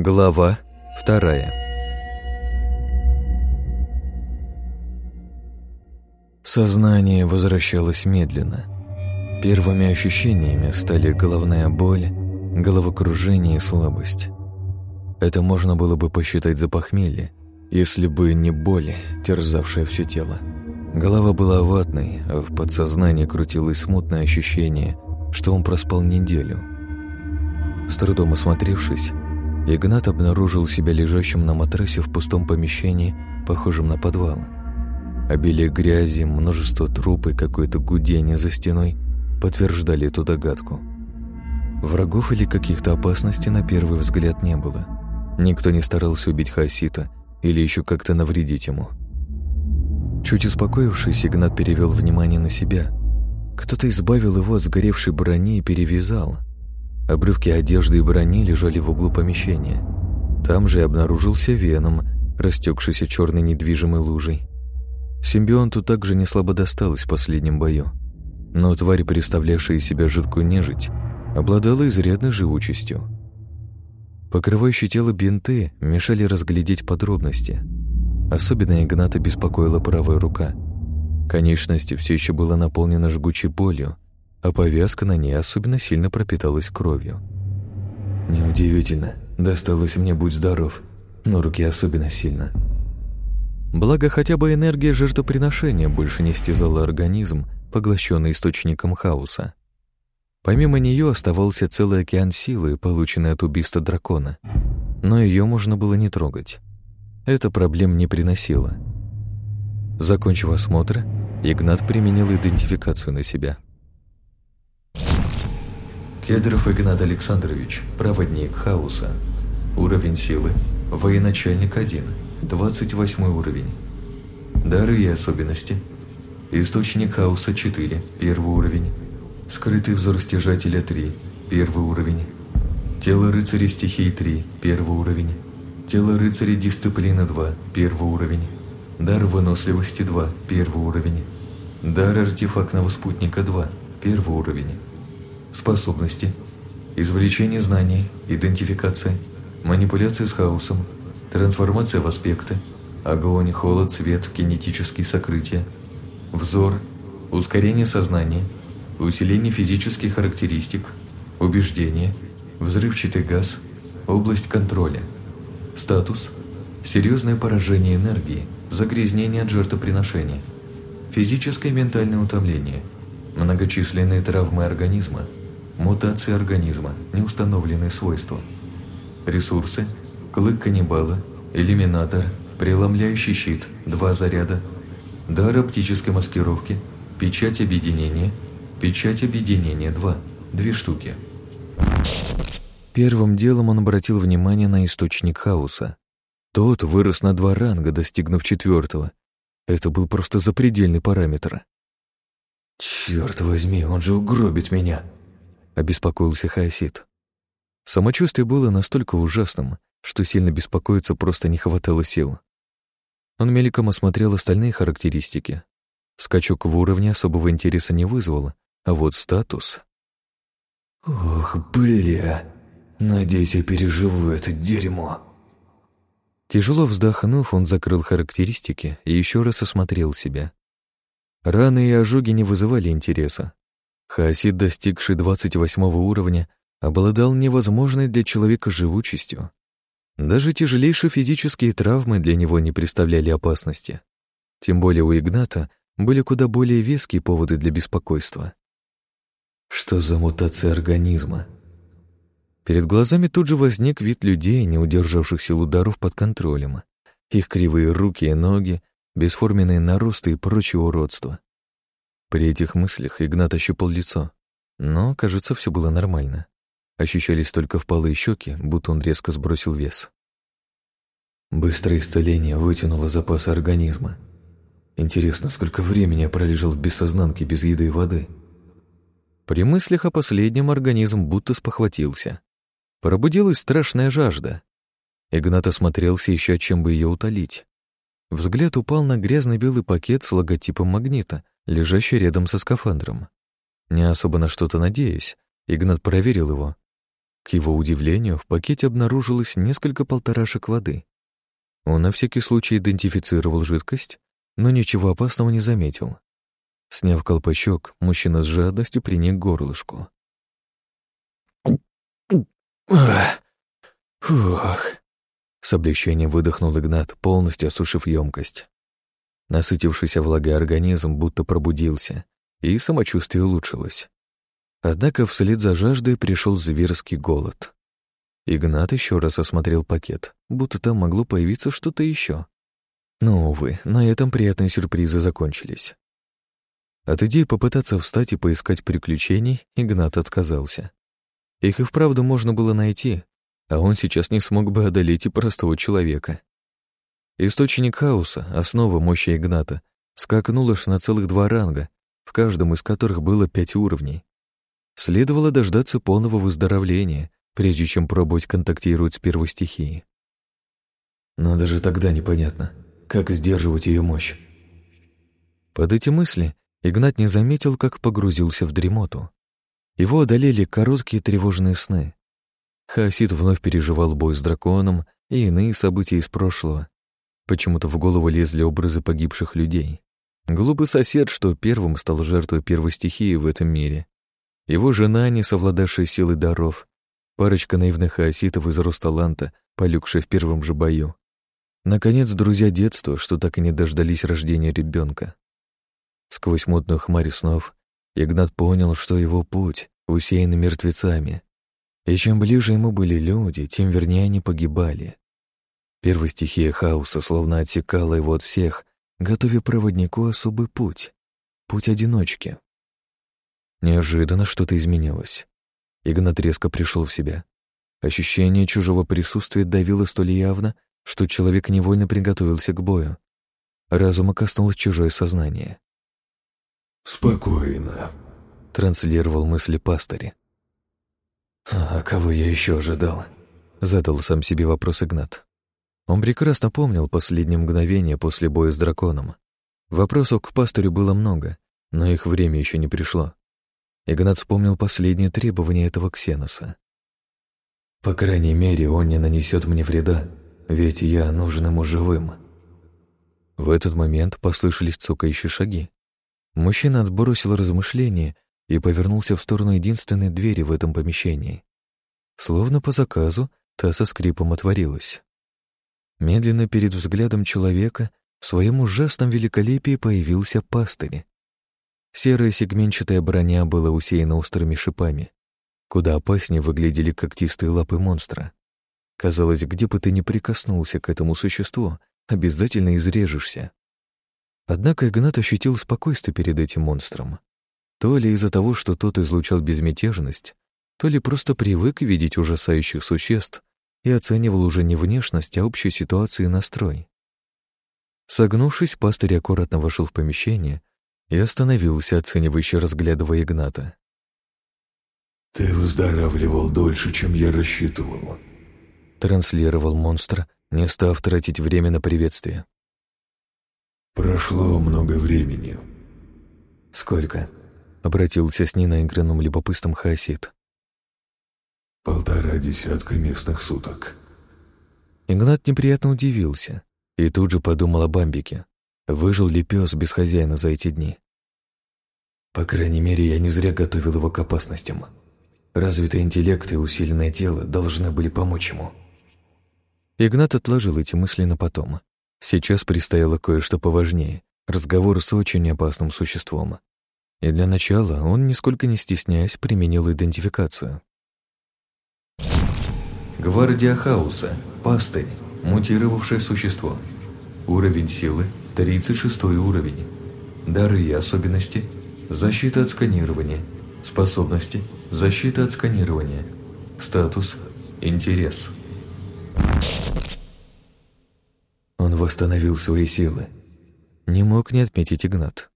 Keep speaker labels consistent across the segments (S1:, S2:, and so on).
S1: Глава вторая Сознание возвращалось медленно. Первыми ощущениями стали головная боль, головокружение и слабость. Это можно было бы посчитать за похмелье, если бы не боль, терзавшая все тело. Голова была ватной, а в подсознании крутилось смутное ощущение, что он проспал неделю. С трудом осмотревшись, Игнат обнаружил себя лежащим на матрасе в пустом помещении, похожем на подвал. Обилие грязи, множество труп и какое-то гудение за стеной подтверждали эту догадку. Врагов или каких-то опасностей на первый взгляд не было. Никто не старался убить Хасита или еще как-то навредить ему. Чуть успокоившись, Игнат перевел внимание на себя. Кто-то избавил его от сгоревшей брони и перевязал. Обрывки одежды и брони лежали в углу помещения. Там же обнаружился веном, растекшийся черной недвижимой лужей. Симбионту также не слабо досталось в последнем бою. Но тварь, представлявшая себя жидкую нежить, обладала изрядной живучестью. Покрывающие тело бинты мешали разглядеть подробности. Особенно Игната беспокоила правая рука. Конечность все еще была наполнена жгучей болью, а повязка на ней особенно сильно пропиталась кровью. «Неудивительно. Досталось мне, будь здоров, но руки особенно сильно». Благо, хотя бы энергия жертвоприношения больше не стязала организм, поглощенный источником хаоса. Помимо нее оставался целый океан силы, полученный от убийства дракона. Но ее можно было не трогать. Это проблем не приносило. Закончив осмотр, Игнат применил идентификацию на себя. Кедров Игнат Александрович, проводник хаоса. Уровень силы. Военачальник 1. 28 уровень. Дары и особенности. Источник хаоса 4. Первый уровень. Скрытый взор стяжателя 3. Первый уровень. Тело рыцаря стихии 3. Первый уровень. Тело рыцаря дисциплина 2. Первый уровень. Дар выносливости 2. Первый уровень. Дар артефактного спутника 2. Первый уровень. Способности. Извлечение знаний, идентификация, манипуляция с хаосом, трансформация в аспекты, огонь, холод, свет, кинетические сокрытия, взор, ускорение сознания, усиление физических характеристик, убеждение, взрывчатый газ, область контроля, статус, серьезное поражение энергии, загрязнение от жертвоприношения, физическое и ментальное утомление, многочисленные травмы организма – Мутации организма, неустановленные свойства. Ресурсы. Клык каннибала, элиминатор, преломляющий щит, два заряда. Дар оптической маскировки, печать объединения, печать объединения 2, две штуки. Первым делом он обратил внимание на источник хаоса. Тот вырос на два ранга, достигнув четвертого. Это был просто запредельный параметр. «Черт возьми, он же угробит меня!» обеспокоился Хаосид. Самочувствие было настолько ужасным, что сильно беспокоиться просто не хватало сил. Он мельком осмотрел остальные характеристики. Скачок в уровне особого интереса не вызвал, а вот статус... «Ох, бля! Надеюсь, я переживу это дерьмо!» Тяжело вздохнув, он закрыл характеристики и еще раз осмотрел себя. Раны и ожоги не вызывали интереса, Хаосид, достигший 28 уровня, обладал невозможной для человека живучестью. Даже тяжелейшие физические травмы для него не представляли опасности. Тем более у Игната были куда более веские поводы для беспокойства. Что за мутация организма? Перед глазами тут же возник вид людей, не удержавшихся ударов под контролем. Их кривые руки и ноги, бесформенные наросты и прочее уродство. При этих мыслях Игнат ощупал лицо, но, кажется, все было нормально. Ощущались только впалые щеки, будто он резко сбросил вес. Быстрое исцеление вытянуло запасы организма. Интересно, сколько времени я пролежал в бессознанке без еды и воды? При мыслях о последнем организм будто спохватился. Пробудилась страшная жажда. Игнат осмотрелся, ища чем бы ее утолить. Взгляд упал на грязный белый пакет с логотипом магнита, лежащий рядом со скафандром. Не особо на что-то надеясь, Игнат проверил его. К его удивлению, в пакете обнаружилось несколько полторашек воды. Он на всякий случай идентифицировал жидкость, но ничего опасного не заметил. Сняв колпачок, мужчина с жадностью приник горлышку. «Фух!» С облегчением выдохнул Игнат, полностью осушив емкость. Насытившийся влагой организм будто пробудился, и самочувствие улучшилось. Однако вслед за жаждой пришел зверский голод. Игнат еще раз осмотрел пакет, будто там могло появиться что-то еще. Но, увы, на этом приятные сюрпризы закончились. От идеи попытаться встать и поискать приключений Игнат отказался. Их и вправду можно было найти, а он сейчас не смог бы одолеть и простого человека. Источник хаоса, основа мощи Игната, скакнул аж на целых два ранга, в каждом из которых было пять уровней. Следовало дождаться полного выздоровления, прежде чем пробовать контактировать с первой стихией. Но даже тогда непонятно, как сдерживать ее мощь. Под эти мысли Игнат не заметил, как погрузился в дремоту. Его одолели короткие тревожные сны. Хаосид вновь переживал бой с драконом и иные события из прошлого. Почему-то в голову лезли образы погибших людей. Глупый сосед, что первым стал жертвой первой стихии в этом мире, его жена, не совладавшая силой даров, парочка наивных хаоситов из Росталанта, полюкшая в первом же бою. Наконец, друзья детства, что так и не дождались рождения ребенка. Сквозь мутную хмарь снов Игнат понял, что его путь усеян мертвецами. И чем ближе ему были люди, тем вернее они погибали. Первая стихия хаоса словно отсекала его от всех, готовя проводнику особый путь. Путь одиночки. Неожиданно что-то изменилось. Игнат резко пришел в себя. Ощущение чужого присутствия давило столь явно, что человек невольно приготовился к бою. Разума коснулось чужое сознание.
S2: «Спокойно», —
S1: транслировал мысли пастыря. «А кого я еще ожидал?» — задал сам себе вопрос Игнат. Он прекрасно помнил последние мгновения после боя с драконом. Вопросов к пастырю было много, но их время еще не пришло. Игнат вспомнил последнее требование этого ксеноса. «По крайней мере, он не нанесет мне вреда, ведь я нужен ему живым». В этот момент послышались цокающие шаги. Мужчина отбросил размышления и повернулся в сторону единственной двери в этом помещении. Словно по заказу, та со скрипом отворилась. Медленно перед взглядом человека в своем ужасном великолепии появился пастырь. Серая сегментчатая броня была усеяна острыми шипами. Куда опаснее выглядели когтистые лапы монстра. Казалось, где бы ты ни прикоснулся к этому существу, обязательно изрежешься. Однако Игнат ощутил спокойствие перед этим монстром. То ли из-за того, что тот излучал безмятежность, то ли просто привык видеть ужасающих существ и оценивал уже не внешность, а общую ситуацию и настрой. Согнувшись, пастырь аккуратно вошел в помещение и остановился, оценивающе разглядывая Игната.
S2: «Ты выздоравливал дольше, чем я рассчитывал», —
S1: транслировал монстр, не став тратить время на приветствие.
S2: «Прошло много времени».
S1: «Сколько?» — обратился с ней на наигранным любопытством Хаосид.
S2: «Полтора десятка местных суток».
S1: Игнат неприятно удивился и тут же подумал о Бамбике. Выжил ли пес без хозяина за эти дни? По крайней мере, я не зря готовил его к опасностям. Развитый интеллект и усиленное тело должны были помочь ему. Игнат отложил эти мысли на потом. Сейчас предстояло кое-что поважнее — разговор с очень опасным существом. И для начала он, нисколько не стесняясь, применил идентификацию. Гвардия Хаоса, пастырь, мутировавшее существо. Уровень силы 36 уровень. Дары и особенности. Защита от сканирования. Способности. Защита от сканирования. Статус. Интерес. Он восстановил свои силы. Не мог не отметить Игнат.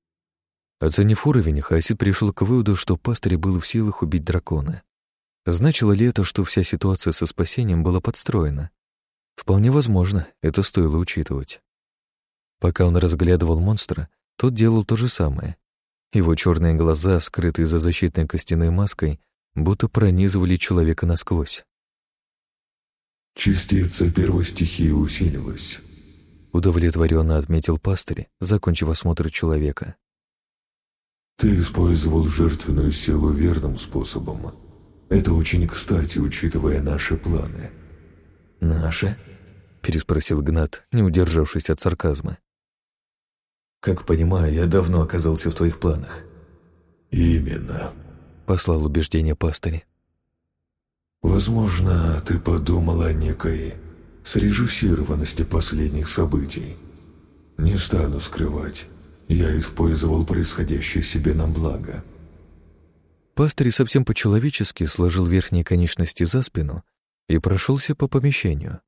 S1: Оценив уровень, Хасид пришел к выводу, что пастырь был в силах убить дракона. Значило ли это, что вся ситуация со спасением была подстроена? Вполне возможно, это стоило учитывать. Пока он разглядывал монстра, тот делал то же самое. Его черные глаза, скрытые за защитной костяной маской, будто пронизывали человека насквозь.
S2: Частица первой стихии усилилась.
S1: Удовлетворенно отметил пастырь, закончив осмотр человека.
S2: Ты использовал жертвенную силу верным способом. Это очень кстати, учитывая наши планы.
S1: «Наши?» — переспросил Гнат, не удержавшись от сарказма. «Как понимаю, я давно оказался в твоих планах».
S2: «Именно», —
S1: послал убеждение пастырь.
S2: Возможно, ты подумал о некой срежиссированности последних событий. Не стану скрывать, я использовал происходящее себе на благо.
S1: Пастырь совсем по-человечески сложил верхние конечности за спину и прошелся по помещению.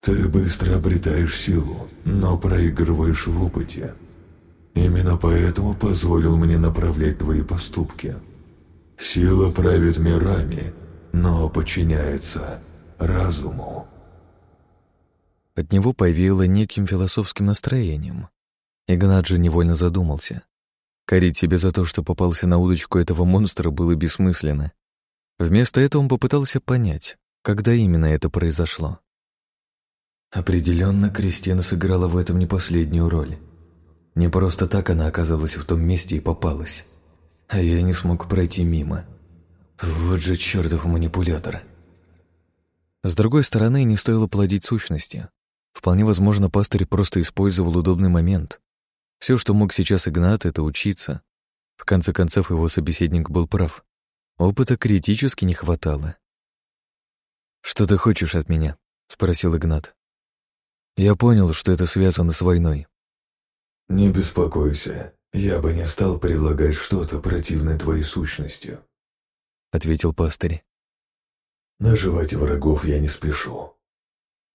S2: Ты быстро обретаешь силу, но проигрываешь в опыте. Именно поэтому позволил мне направлять твои поступки. Сила правит мирами, но подчиняется разуму.
S1: От него повеяло неким философским настроением. Игнат же невольно задумался. Корить себе за то, что попался на удочку этого монстра, было бессмысленно. Вместо этого он попытался понять, когда именно это произошло. Определенно, Кристина сыграла в этом не последнюю роль. Не просто так она оказалась в том месте и попалась а я не смог пройти мимо. Вот же чертов манипулятор. С другой стороны, не стоило плодить сущности. Вполне возможно, пастырь просто использовал удобный момент. Все, что мог сейчас Игнат, это учиться. В конце концов, его собеседник был прав. Опыта критически не хватало. «Что ты хочешь от меня?» — спросил Игнат. «Я понял, что это связано с войной».
S2: «Не беспокойся. «Я бы не стал предлагать что-то противное твоей сущности», —
S1: ответил пастырь.
S2: «Наживать врагов я не спешу».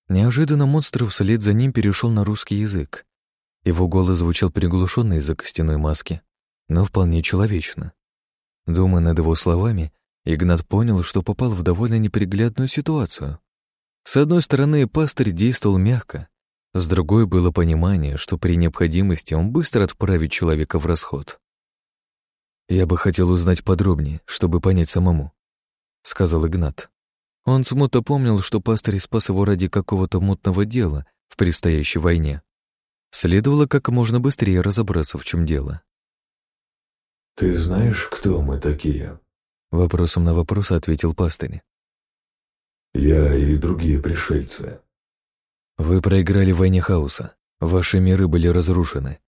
S1: Неожиданно монстр вслед за ним перешел на русский язык. Его голос звучал приглушенно из-за костяной маски, но вполне человечно. Думая над его словами, Игнат понял, что попал в довольно неприглядную ситуацию. С одной стороны, пастырь действовал мягко, с другой было понимание, что при необходимости он быстро отправит человека в расход. «Я бы хотел узнать подробнее, чтобы понять самому», — сказал Игнат. Он смутно помнил, что пастырь спас его ради какого-то мутного дела в предстоящей войне. Следовало как можно быстрее разобраться, в чем дело.
S2: «Ты знаешь, кто мы такие?»
S1: Вопросом на вопрос ответил пастырь.
S2: «Я и другие пришельцы.
S1: Вы проиграли в войне хаоса. Ваши миры были разрушены.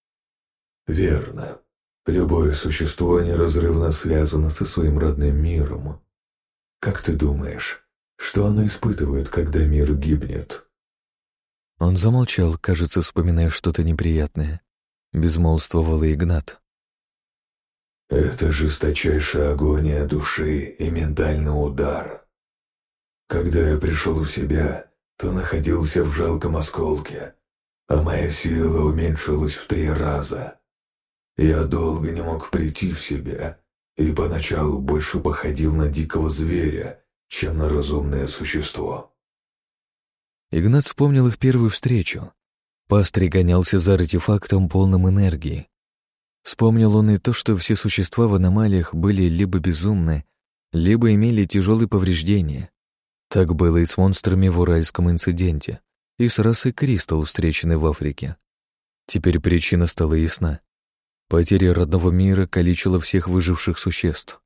S2: Верно. Любое существо неразрывно связано со своим родным миром. Как ты думаешь, что оно испытывает, когда мир гибнет?
S1: Он замолчал, кажется, вспоминая что-то неприятное. Безмолвствовал Игнат.
S2: Это жесточайшая агония души и ментальный удар. Когда я пришел в себя, то находился в жалком осколке, а моя сила уменьшилась в три раза. Я долго не мог прийти в себя и поначалу больше походил на дикого зверя, чем на разумное существо.
S1: Игнат вспомнил их первую встречу. Пастырь гонялся за артефактом, полным энергии. Вспомнил он и то, что все существа в аномалиях были либо безумны, либо имели тяжелые повреждения. Так было и с монстрами в Уральском инциденте, и с расой Кристалл, встреченной в Африке. Теперь причина стала ясна. Потеря родного мира калечила всех выживших существ.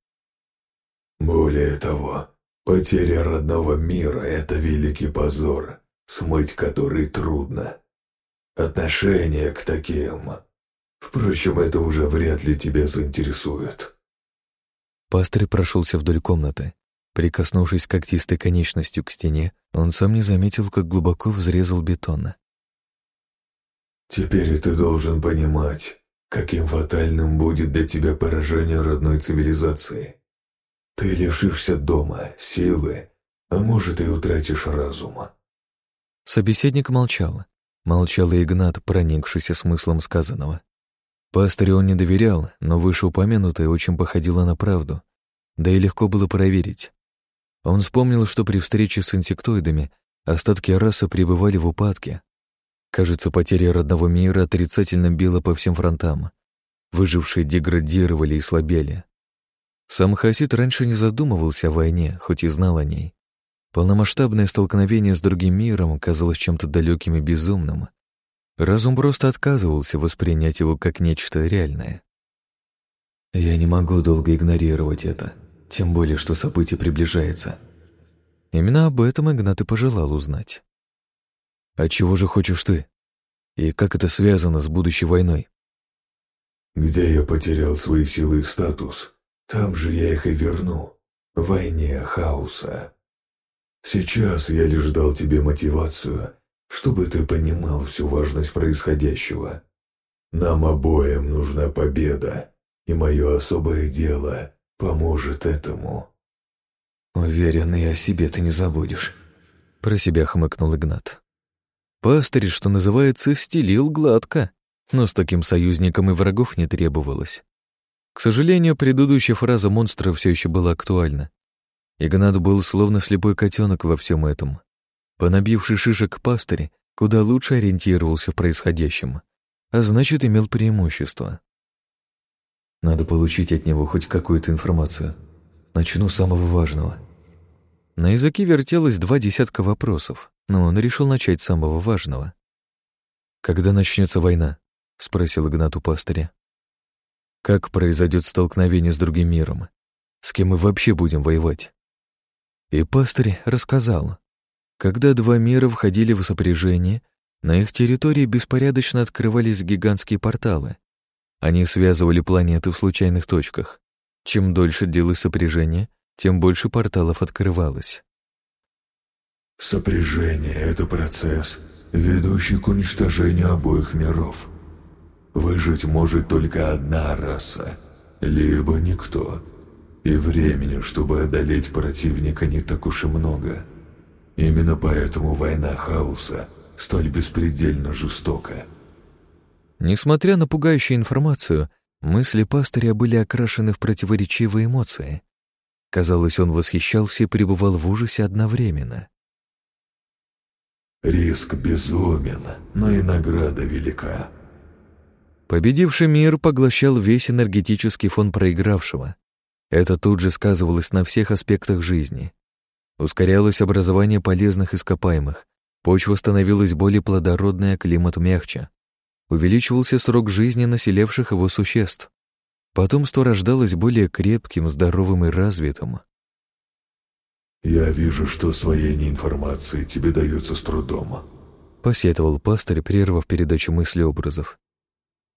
S2: Более того, потеря родного мира — это великий позор, смыть который трудно. Отношение к таким... Впрочем, это уже вряд ли тебя заинтересует.
S1: Пастырь прошелся вдоль комнаты, Прикоснувшись когтистой конечностью к стене, он сам не заметил, как глубоко взрезал бетон.
S2: «Теперь ты должен понимать, каким фатальным будет для тебя поражение родной цивилизации. Ты лишишься дома, силы, а может и утратишь разума».
S1: Собеседник молчал. Молчал и Игнат, проникшийся смыслом сказанного. Пастырю он не доверял, но вышеупомянутое очень походило на правду. Да и легко было проверить. Он вспомнил, что при встрече с инсектоидами остатки расы пребывали в упадке. Кажется, потеря родного мира отрицательно била по всем фронтам. Выжившие деградировали и слабели. Сам Хасид раньше не задумывался о войне, хоть и знал о ней. Полномасштабное столкновение с другим миром казалось чем-то далеким и безумным. Разум просто отказывался воспринять его как нечто реальное. «Я не могу долго игнорировать это, тем более, что событие приближается». Именно об этом Игнат и пожелал узнать. «А чего же хочешь ты? И как это связано с будущей войной?»
S2: «Где я потерял свои силы и статус, там же я их и верну. В войне хаоса. Сейчас я лишь дал тебе мотивацию, чтобы ты понимал всю важность происходящего. Нам обоим нужна победа, и мое особое дело поможет этому».
S1: «Уверен, и о себе ты не забудешь», — про себя хмыкнул Игнат. Пастырь, что называется, стелил гладко, но с таким союзником и врагов не требовалось. К сожалению, предыдущая фраза монстра все еще была актуальна. Игнат был словно слепой котенок во всем этом. Понабивший шишек пастырь куда лучше ориентировался в происходящем, а значит, имел преимущество. Надо получить от него хоть какую-то информацию. Начну с самого важного. На языке вертелось два десятка вопросов, но он решил начать с самого важного. «Когда начнется война?» — спросил Игнат у пастыря. «Как произойдет столкновение с другим миром? С кем мы вообще будем воевать?» И пастырь рассказал. Когда два мира входили в сопряжение, на их территории беспорядочно открывались гигантские порталы. Они связывали планеты в случайных точках. Чем дольше длилось сопряжение, тем больше порталов открывалось.
S2: Сопряжение — это процесс, ведущий к уничтожению обоих миров. Выжить может только одна раса, либо никто. И времени, чтобы одолеть противника, не так уж и много. Именно поэтому война хаоса столь беспредельно жестока.
S1: Несмотря на пугающую информацию, мысли пастыря были окрашены в противоречивые эмоции. Казалось, он восхищался и пребывал в ужасе одновременно.
S2: Риск безумен, но и награда велика.
S1: Победивший мир поглощал весь энергетический фон проигравшего. Это тут же сказывалось на всех аспектах жизни. Ускорялось образование полезных ископаемых, почва становилась более плодородной, а климат мягче. Увеличивался срок жизни населявших его существ. Потомство рождалось более крепким, здоровым и развитым.
S2: «Я вижу, что освоение информации тебе дается с трудом», —
S1: посетовал пастырь, прервав передачу мыслеобразов.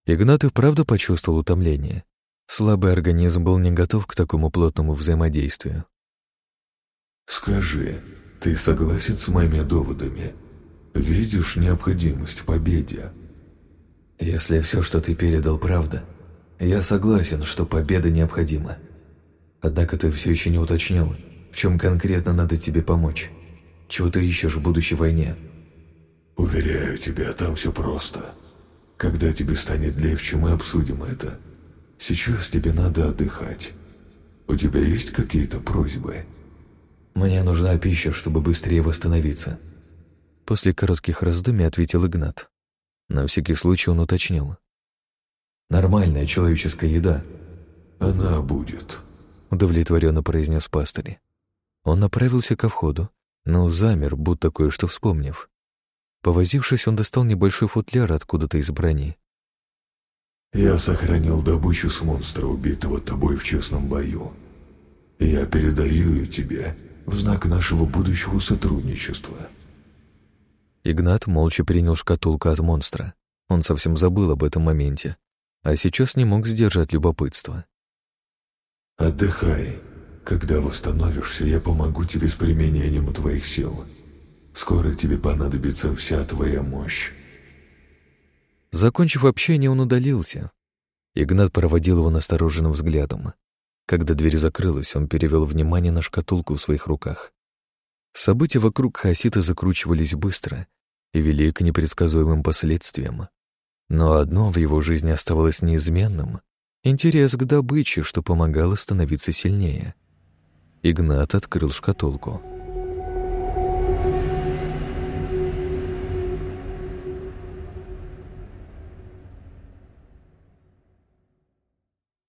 S1: Игнат и правда почувствовал утомление. Слабый организм был не готов к такому плотному взаимодействию.
S2: «Скажи, ты согласен с моими доводами? Видишь необходимость в победе?»
S1: «Если все, что ты передал, правда, я согласен, что победа необходима. Однако ты все еще не уточнил, в чем конкретно надо тебе помочь? Чего ты ищешь в будущей войне?
S2: Уверяю тебя, там все просто. Когда тебе станет легче, мы обсудим это. Сейчас тебе надо отдыхать. У тебя есть какие-то просьбы?
S1: Мне нужна пища, чтобы быстрее восстановиться. После коротких раздумий ответил Игнат. На всякий случай он уточнил. Нормальная человеческая еда.
S2: Она будет,
S1: удовлетворенно произнес пастырь. Он направился ко входу, но замер, будто кое-что вспомнив. Повозившись, он достал небольшой футляр откуда-то из брони.
S2: «Я сохранил добычу с монстра, убитого тобой в честном бою. Я передаю ее тебе в знак нашего будущего сотрудничества».
S1: Игнат молча принял шкатулку от монстра. Он совсем забыл об этом моменте, а сейчас не мог сдержать любопытство.
S2: «Отдыхай», когда восстановишься, я помогу тебе с применением твоих сил. Скоро тебе понадобится вся твоя мощь.
S1: Закончив общение, он удалился. Игнат проводил его настороженным взглядом. Когда дверь закрылась, он перевел внимание на шкатулку в своих руках. События вокруг Хасита закручивались быстро и вели к непредсказуемым последствиям. Но одно в его жизни оставалось неизменным — интерес к добыче, что помогало становиться сильнее — Игнат открыл шкатулку.